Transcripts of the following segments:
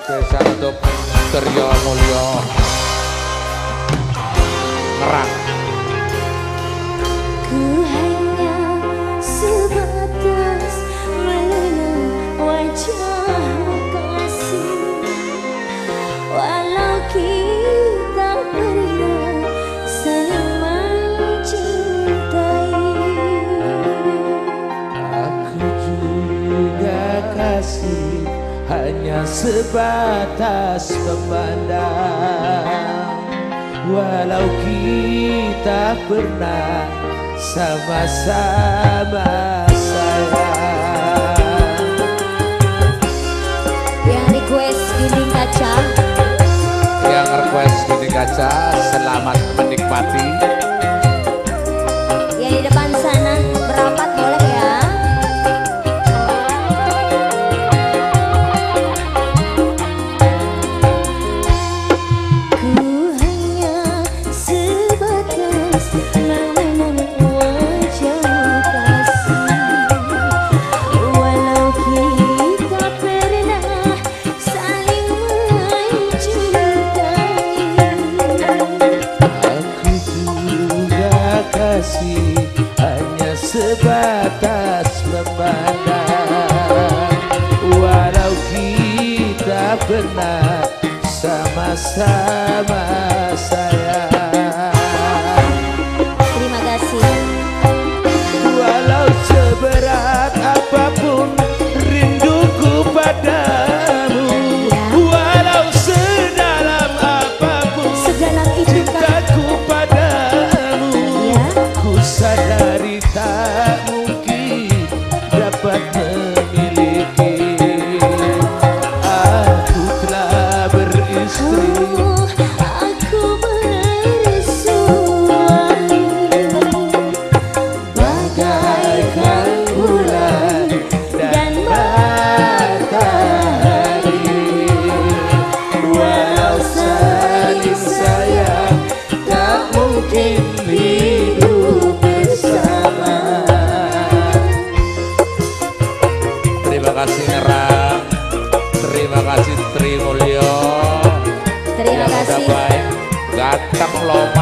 spesial untuk Teryo Mulyo Ngerang sebatas memandang. Walau kita pernah sama-sama sayang Yang request Gunung Kaca. Yang request Gunung Kaca Selamat menikmati. bersama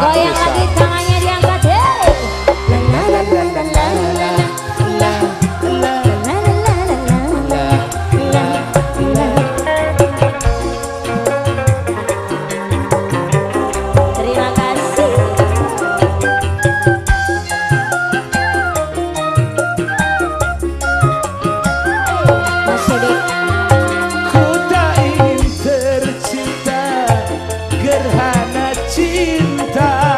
Olha de time.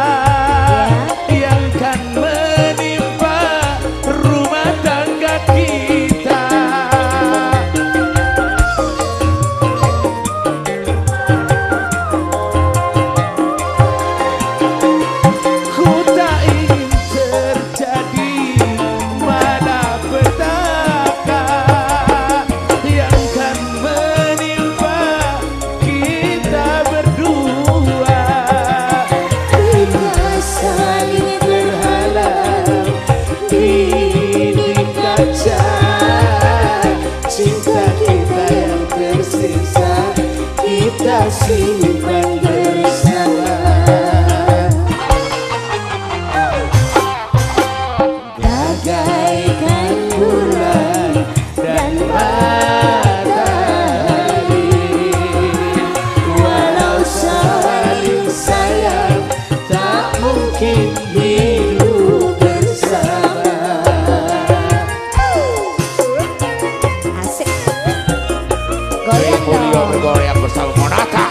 Ibu dia bergoyang bersama Monata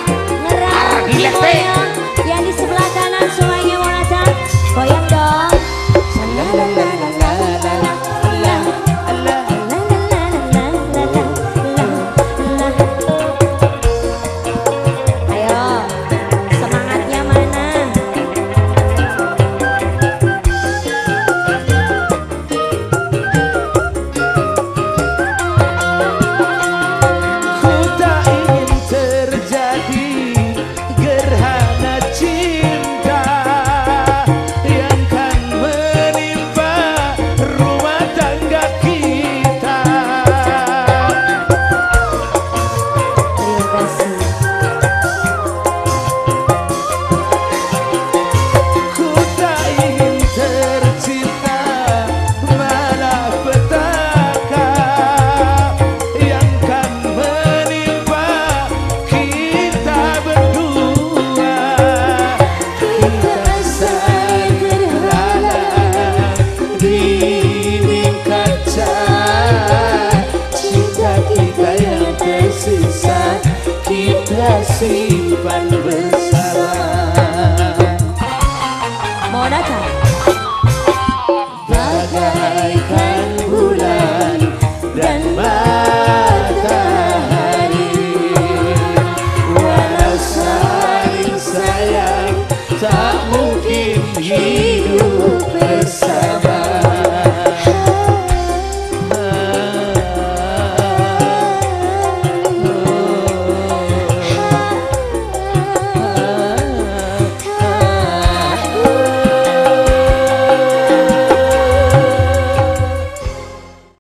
Argilete keajaiban bersama Monata Bagaikan